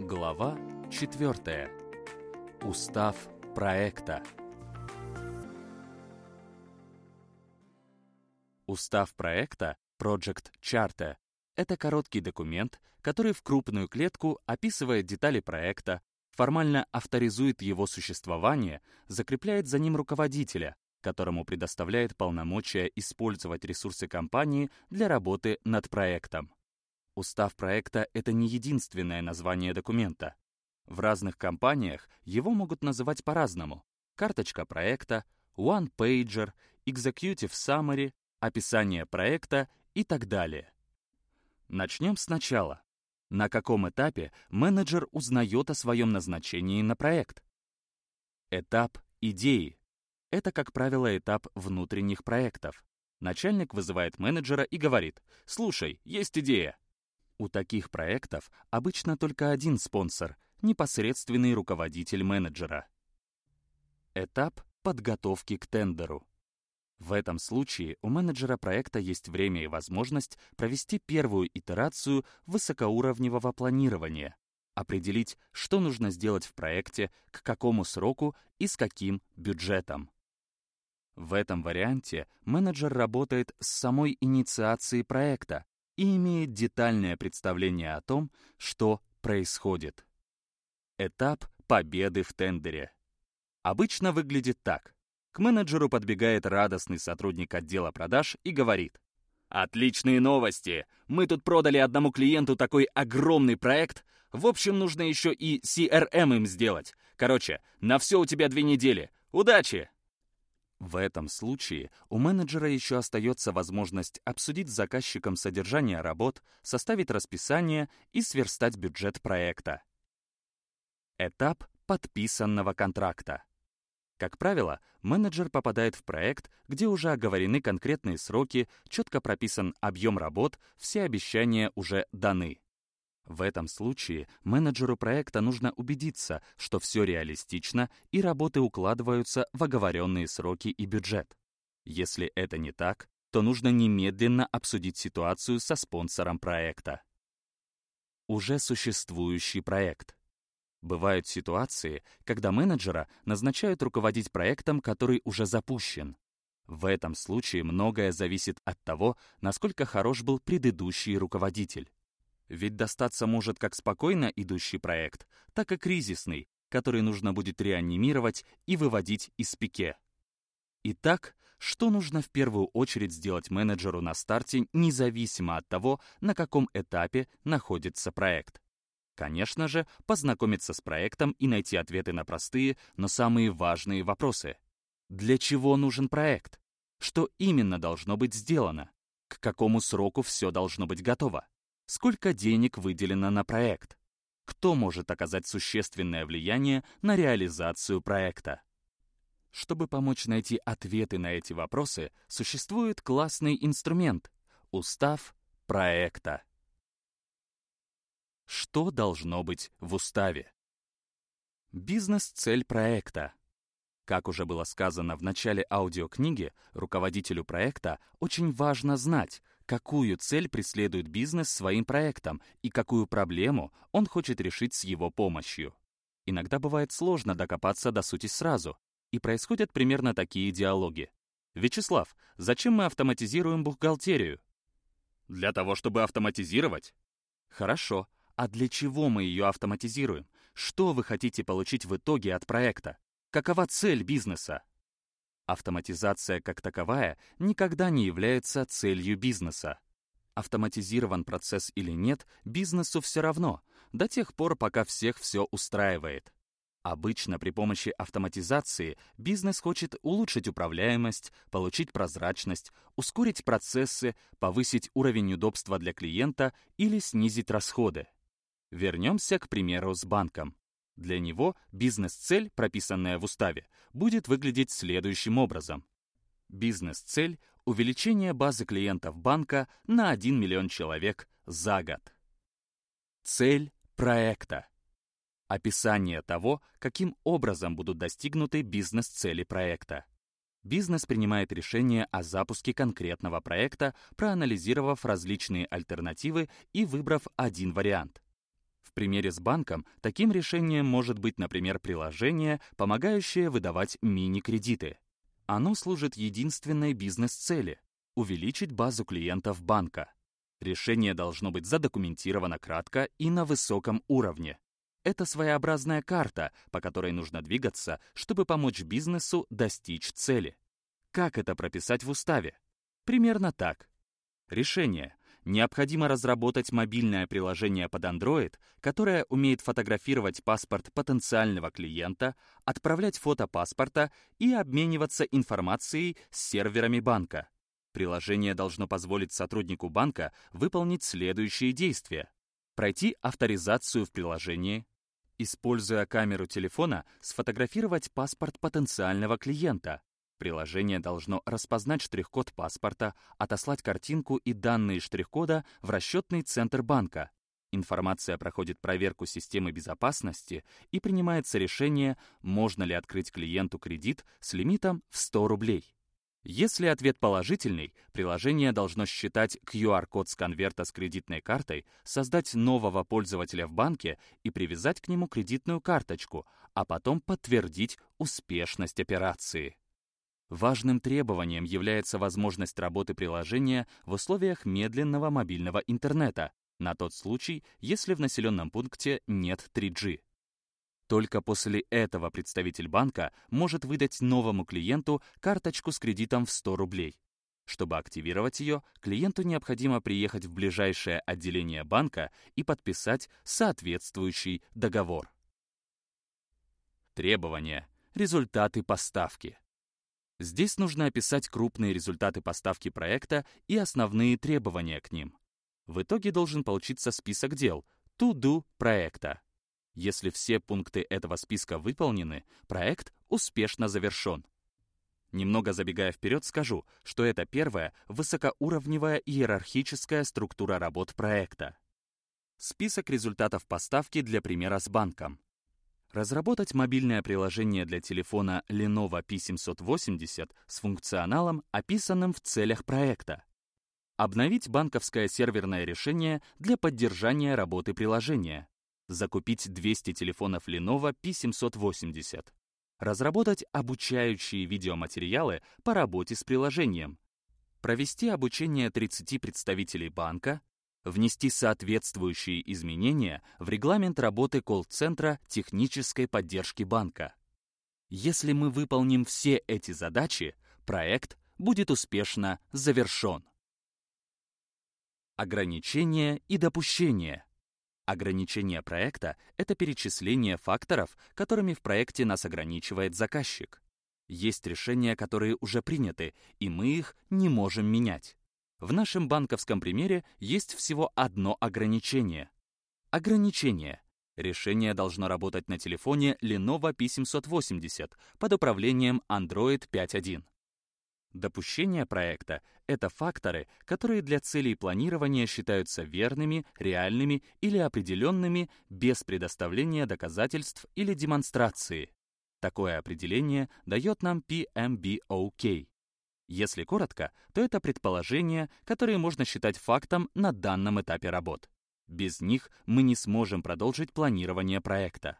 Глава 4. Устав проекта. Устав проекта Project Charter — это короткий документ, который в крупную клетку описывает детали проекта, формально авторизует его существование, закрепляет за ним руководителя, которому предоставляет полномочия использовать ресурсы компании для работы над проектом. Устав проекта — это не единственное название документа. В разных компаниях его могут называть по-разному. Карточка проекта, one-pager, executive summary, описание проекта и так далее. Начнем сначала. На каком этапе менеджер узнает о своем назначении на проект? Этап идеи. Это, как правило, этап внутренних проектов. Начальник вызывает менеджера и говорит, «Слушай, есть идея. У таких проектов обычно только один спонсор — непосредственный руководитель менеджера. Этап подготовки к тендеру. В этом случае у менеджера проекта есть время и возможность провести первую итерацию высокоуровневого планирования, определить, что нужно сделать в проекте, к какому сроку и с каким бюджетом. В этом варианте менеджер работает с самой инициацией проекта, и имеет детальное представление о том, что происходит. Этап победы в тендере. Обычно выглядит так. К менеджеру подбегает радостный сотрудник отдела продаж и говорит, «Отличные новости! Мы тут продали одному клиенту такой огромный проект. В общем, нужно еще и CRM им сделать. Короче, на все у тебя две недели. Удачи!» В этом случае у менеджера еще остается возможность обсудить с заказчиком содержание работ, составить расписание и сверстать бюджет проекта. Этап подписанного контракта. Как правило, менеджер попадает в проект, где уже оговорены конкретные сроки, четко прописан объем работ, все обещания уже даны. В этом случае менеджеру проекта нужно убедиться, что все реалистично и работы укладываются в оговоренные сроки и бюджет. Если это не так, то нужно немедленно обсудить ситуацию со спонсором проекта. Уже существующий проект. Бывают ситуации, когда менеджера назначают руководить проектом, который уже запущен. В этом случае многое зависит от того, насколько хорош был предыдущий руководитель. Ведь достаться может как спокойно идущий проект, так и кризисный, который нужно будет реанимировать и выводить из пике. Итак, что нужно в первую очередь сделать менеджеру на старте, независимо от того, на каком этапе находится проект? Конечно же, познакомиться с проектом и найти ответы на простые, но самые важные вопросы. Для чего нужен проект? Что именно должно быть сделано? К какому сроку все должно быть готово? Сколько денег выделено на проект? Кто может оказать существенное влияние на реализацию проекта? Чтобы помочь найти ответы на эти вопросы, существует классный инструмент — устав проекта. Что должно быть в уставе? Бизнес-цель проекта. Как уже было сказано в начале аудиокниги, руководителю проекта очень важно знать, какую цель преследует бизнес своим проектом и какую проблему он хочет решить с его помощью. Иногда бывает сложно докопаться до сути сразу, и происходят примерно такие диалоги. «Вячеслав, зачем мы автоматизируем бухгалтерию?» «Для того, чтобы автоматизировать». «Хорошо. А для чего мы ее автоматизируем? Что вы хотите получить в итоге от проекта? Какова цель бизнеса?» Автоматизация как таковая никогда не является целью бизнеса. Автоматизирован процесс или нет, бизнесу все равно, до тех пор, пока всех все устраивает. Обычно при помощи автоматизации бизнес хочет улучшить управляемость, получить прозрачность, ускорить процессы, повысить уровень удобства для клиента или снизить расходы. Вернемся к примеру с банком. Для него бизнес-цель, прописанная в уставе, будет выглядеть следующим образом. Бизнес-цель – увеличение базы клиентов банка на 1 миллион человек за год. Цель проекта. Описание того, каким образом будут достигнуты бизнес-цели проекта. Бизнес принимает решение о запуске конкретного проекта, проанализировав различные альтернативы и выбрав один вариант примере с банком таким решением может быть, например, приложение, помогающее выдавать мини-кредиты. Оно служит единственной бизнес-цели — увеличить базу клиентов банка. Решение должно быть задокументировано кратко и на высоком уровне. Это своеобразная карта, по которой нужно двигаться, чтобы помочь бизнесу достичь цели. Как это прописать в уставе? Примерно так. Решение. Необходимо разработать мобильное приложение под Android, которое умеет фотографировать паспорт потенциального клиента, отправлять фото паспорта и обмениваться информацией с серверами банка. Приложение должно позволить сотруднику банка выполнить следующие действия. Пройти авторизацию в приложении, используя камеру телефона, сфотографировать паспорт потенциального клиента, Приложение должно распознать штрих-код паспорта, отослать картинку и данные штрих-кода в расчетный центр банка. Информация проходит проверку системы безопасности и принимается решение, можно ли открыть клиенту кредит с лимитом в 100 рублей. Если ответ положительный, приложение должно считать QR-код с конверта с кредитной картой, создать нового пользователя в банке и привязать к нему кредитную карточку, а потом подтвердить успешность операции. Важным требованием является возможность работы приложения в условиях медленного мобильного интернета, на тот случай, если в населенном пункте нет 3G. Только после этого представитель банка может выдать новому клиенту карточку с кредитом в 100 рублей. Чтобы активировать ее, клиенту необходимо приехать в ближайшее отделение банка и подписать соответствующий договор. Требования. Результаты поставки. Здесь нужно описать крупные результаты поставки проекта и основные требования к ним. В итоге должен получиться список дел to-do проекта. Если все пункты этого списка выполнены, проект успешно завершен. Немного забегая вперед, скажу, что это первая высокоуровневая иерархическая структура работ проекта. Список результатов поставки для примера с банком. Разработать мобильное приложение для телефона Lenovo P780 с функционалом, описанным в целях проекта. Обновить банковское серверное решение для поддержания работы приложения. Закупить 200 телефонов Lenovo P780. Разработать обучающие видеоматериалы по работе с приложением. Провести обучение 30 представителей банка, внести соответствующие изменения в регламент работы колл-центра технической поддержки банка. Если мы выполним все эти задачи, проект будет успешно завершен. Ограничения и допущения. Ограничение проекта — это перечисление факторов, которыми в проекте нас ограничивает заказчик. Есть решения, которые уже приняты, и мы их не можем менять. В нашем банковском примере есть всего одно ограничение. Ограничение. Решение должно работать на телефоне Lenovo P780 под управлением Android 5.1. Допущения проекта — это факторы, которые для целей планирования считаются верными, реальными или определенными без предоставления доказательств или демонстрации. Такое определение дает нам PMBOK если коротко, то это предположения, которые можно считать фактом на данном этапе работ. Без них мы не сможем продолжить планирование проекта.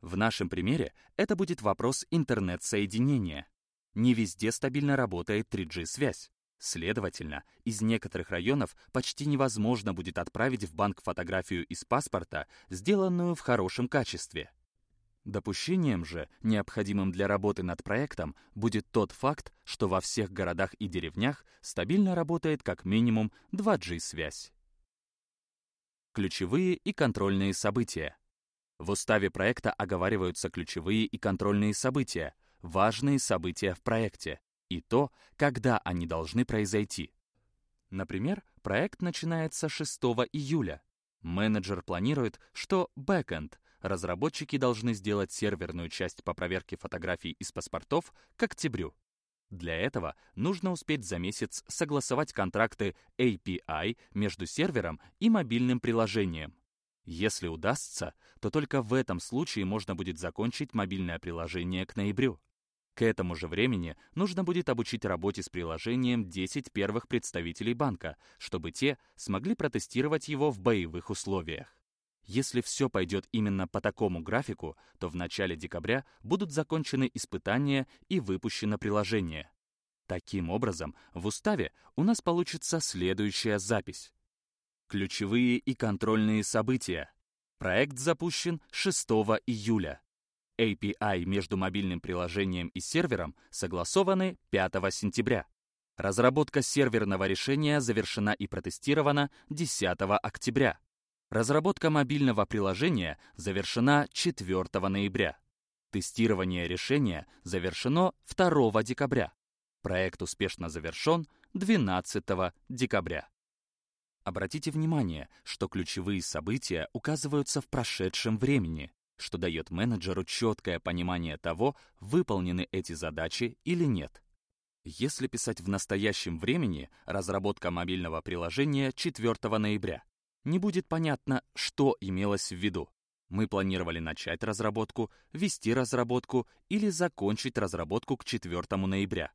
В нашем примере это будет вопрос интернет-соединения. Не везде стабильно работает 3G-связь. Следовательно, из некоторых районов почти невозможно будет отправить в банк фотографию из паспорта, сделанную в хорошем качестве. Допущением же, необходимым для работы над проектом, будет тот факт, что во всех городах и деревнях стабильно работает как минимум 2G-связь. Ключевые и контрольные события. В уставе проекта оговариваются ключевые и контрольные события, важные события в проекте, и то, когда они должны произойти. Например, проект начинается 6 июля. Менеджер планирует, что backend разработчики должны сделать серверную часть по проверке фотографий из паспортов к октябрю. Для этого нужно успеть за месяц согласовать контракты API между сервером и мобильным приложением. Если удастся, то только в этом случае можно будет закончить мобильное приложение к ноябрю. К этому же времени нужно будет обучить работе с приложением 10 первых представителей банка, чтобы те смогли протестировать его в боевых условиях. Если все пойдет именно по такому графику, то в начале декабря будут закончены испытания и выпущено приложение. Таким образом, в уставе у нас получится следующая запись. Ключевые и контрольные события. Проект запущен 6 июля. API между мобильным приложением и сервером согласованы 5 сентября. Разработка серверного решения завершена и протестирована 10 октября. Разработка мобильного приложения завершена 4 ноября. Тестирование решения завершено 2 декабря. Проект успешно завершен 12 декабря. Обратите внимание, что ключевые события указываются в прошедшем времени, что дает менеджеру четкое понимание того, выполнены эти задачи или нет. Если писать в настоящем времени, разработка мобильного приложения 4 ноября, не будет понятно, что имелось в виду. Мы планировали начать разработку, вести разработку или закончить разработку к 4 ноября.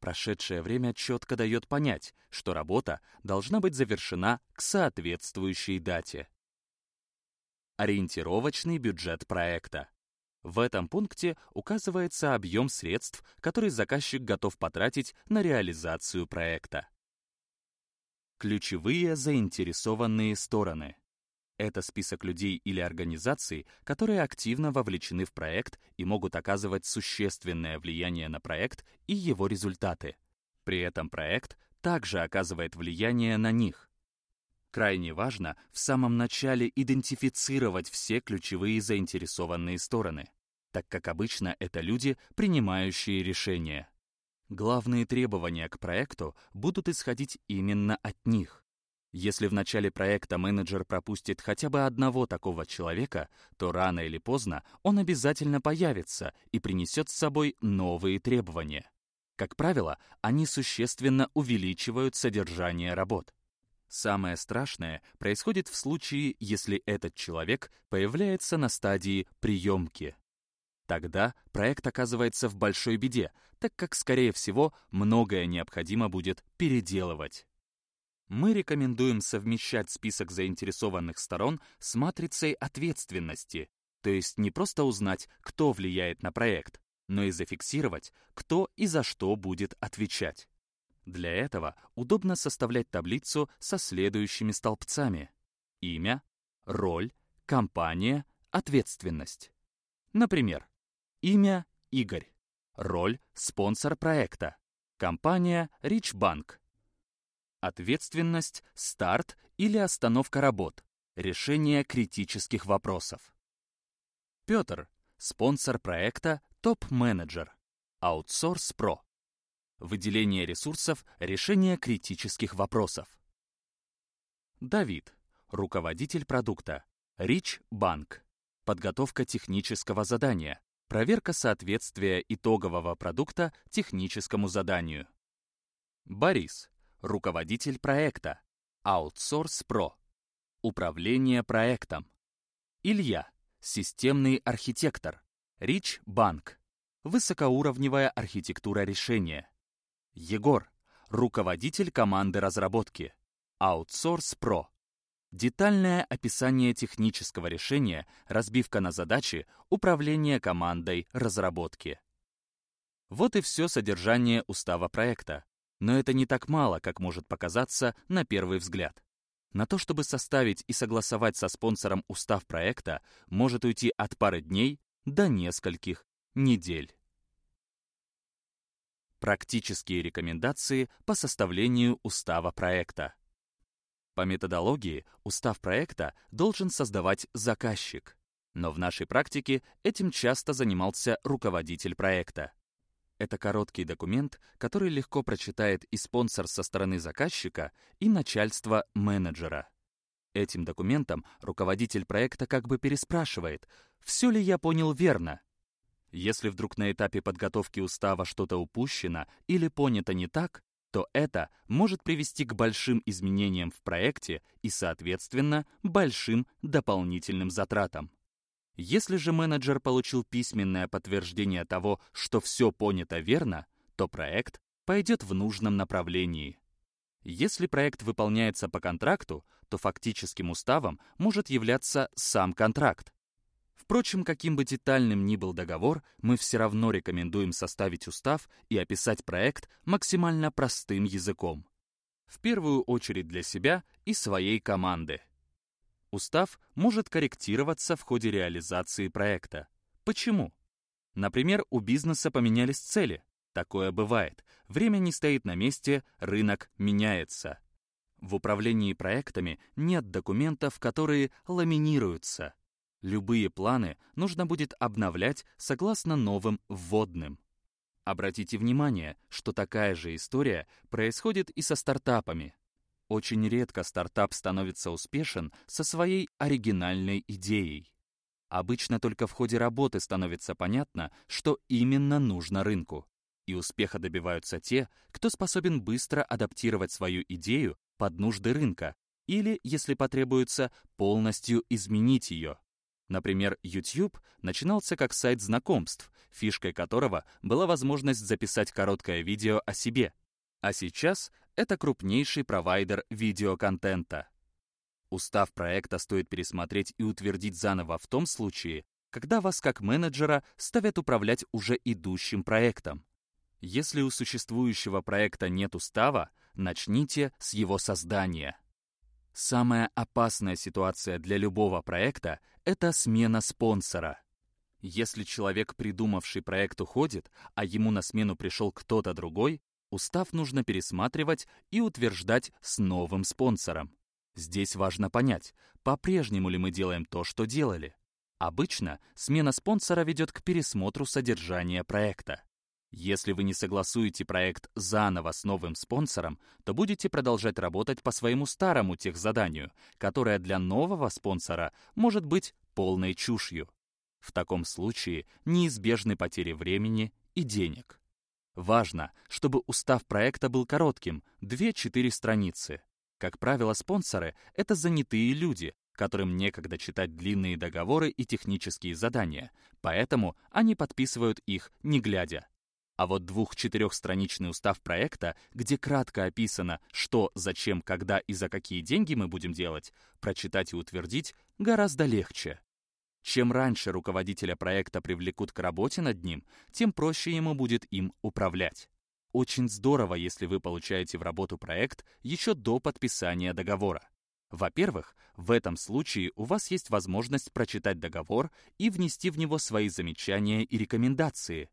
Прошедшее время четко дает понять, что работа должна быть завершена к соответствующей дате. Ориентировочный бюджет проекта. В этом пункте указывается объем средств, который заказчик готов потратить на реализацию проекта. Ключевые заинтересованные стороны. Это список людей или организаций, которые активно вовлечены в проект и могут оказывать существенное влияние на проект и его результаты. При этом проект также оказывает влияние на них. Крайне важно в самом начале идентифицировать все ключевые заинтересованные стороны, так как обычно это люди, принимающие решения. Главные требования к проекту будут исходить именно от них. Если в начале проекта менеджер пропустит хотя бы одного такого человека, то рано или поздно он обязательно появится и принесет с собой новые требования. Как правило, они существенно увеличивают содержание работ. Самое страшное происходит в случае, если этот человек появляется на стадии приемки. Тогда проект оказывается в большой беде, так как, скорее всего, многое необходимо будет переделывать. Мы рекомендуем совмещать список заинтересованных сторон с матрицей ответственности, то есть не просто узнать, кто влияет на проект, но и зафиксировать, кто и за что будет отвечать. Для этого удобно составлять таблицу со следующими столбцами. Имя, роль, компания, ответственность. Например, Имя – Игорь. Роль – спонсор проекта. Компания – Ричбанк. Ответственность – старт или остановка работ. Решение критических вопросов. Петр – спонсор проекта «Топ-менеджер». Аутсорс Про. Выделение ресурсов, решение критических вопросов. Давид – руководитель продукта. Рич Банк. Подготовка технического задания. Проверка соответствия итогового продукта техническому заданию. Борис. Руководитель проекта. Outsource Pro. Управление проектом. Илья. Системный архитектор. Рич Банк. Высокоуровневая архитектура решения. Егор. Руководитель команды разработки. Outsource Pro. Детальное описание технического решения, разбивка на задачи, управление командой разработки. Вот и все содержание устава проекта. Но это не так мало, как может показаться на первый взгляд. На то, чтобы составить и согласовать со спонсором устав проекта, может уйти от пары дней до нескольких недель. Практические рекомендации по составлению устава проекта. По методологии устав проекта должен создавать заказчик. Но в нашей практике этим часто занимался руководитель проекта. Это короткий документ, который легко прочитает и спонсор со стороны заказчика, и начальство менеджера. Этим документом руководитель проекта как бы переспрашивает, все ли я понял верно. Если вдруг на этапе подготовки устава что-то упущено или понято не так, то это может привести к большим изменениям в проекте и, соответственно, большим дополнительным затратам. Если же менеджер получил письменное подтверждение того, что все понято верно, то проект пойдет в нужном направлении. Если проект выполняется по контракту, то фактическим уставом может являться сам контракт. Впрочем, каким бы детальным ни был договор, мы все равно рекомендуем составить устав и описать проект максимально простым языком. В первую очередь для себя и своей команды. Устав может корректироваться в ходе реализации проекта. Почему? Например, у бизнеса поменялись цели. Такое бывает. Время не стоит на месте, рынок меняется. В управлении проектами нет документов, которые ламинируются. Любые планы нужно будет обновлять согласно новым вводным. Обратите внимание, что такая же история происходит и со стартапами. Очень редко стартап становится успешен со своей оригинальной идеей. Обычно только в ходе работы становится понятно, что именно нужно рынку. И успеха добиваются те, кто способен быстро адаптировать свою идею под нужды рынка или, если потребуется, полностью изменить ее. Например, YouTube начинался как сайт знакомств, фишкой которого была возможность записать короткое видео о себе. А сейчас это крупнейший провайдер видеоконтента. Устав проекта стоит пересмотреть и утвердить заново в том случае, когда вас как менеджера ставят управлять уже идущим проектом. Если у существующего проекта нет устава, начните с его создания. Самая опасная ситуация для любого проекта — это смена спонсора. Если человек, придумавший проект, уходит, а ему на смену пришел кто-то другой, устав нужно пересматривать и утверждать с новым спонсором. Здесь важно понять, по-прежнему ли мы делаем то, что делали. Обычно смена спонсора ведет к пересмотру содержания проекта. Если вы не согласуете проект заново с новым спонсором, то будете продолжать работать по своему старому техзаданию, которое для нового спонсора может быть полной чушью. В таком случае неизбежны потери времени и денег. Важно, чтобы устав проекта был коротким, 2-4 страницы. Как правило, спонсоры — это занятые люди, которым некогда читать длинные договоры и технические задания, поэтому они подписывают их не глядя. А вот двух-четырехстраничный устав проекта, где кратко описано, что, зачем, когда и за какие деньги мы будем делать, прочитать и утвердить гораздо легче. Чем раньше руководителя проекта привлекут к работе над ним, тем проще ему будет им управлять. Очень здорово, если вы получаете в работу проект еще до подписания договора. Во-первых, в этом случае у вас есть возможность прочитать договор и внести в него свои замечания и рекомендации,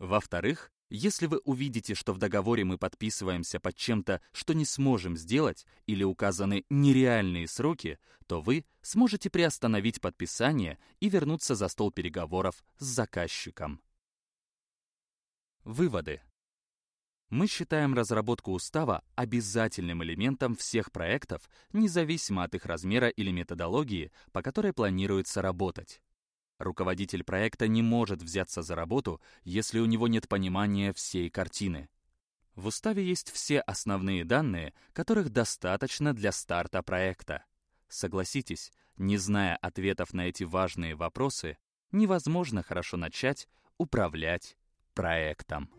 во-вторых, если вы увидите, что в договоре мы подписываемся под чем-то, что не сможем сделать, или указаны нереальные сроки, то вы сможете приостановить подписание и вернуться за стол переговоров с заказчиком. Выводы. Мы считаем разработку устава обязательным элементом всех проектов, независимо от их размера или методологии, по которой планируется работать. Руководитель проекта не может взяться за работу, если у него нет понимания всей картины. В уставе есть все основные данные, которых достаточно для старта проекта. Согласитесь, не зная ответов на эти важные вопросы, невозможно хорошо начать управлять проектом.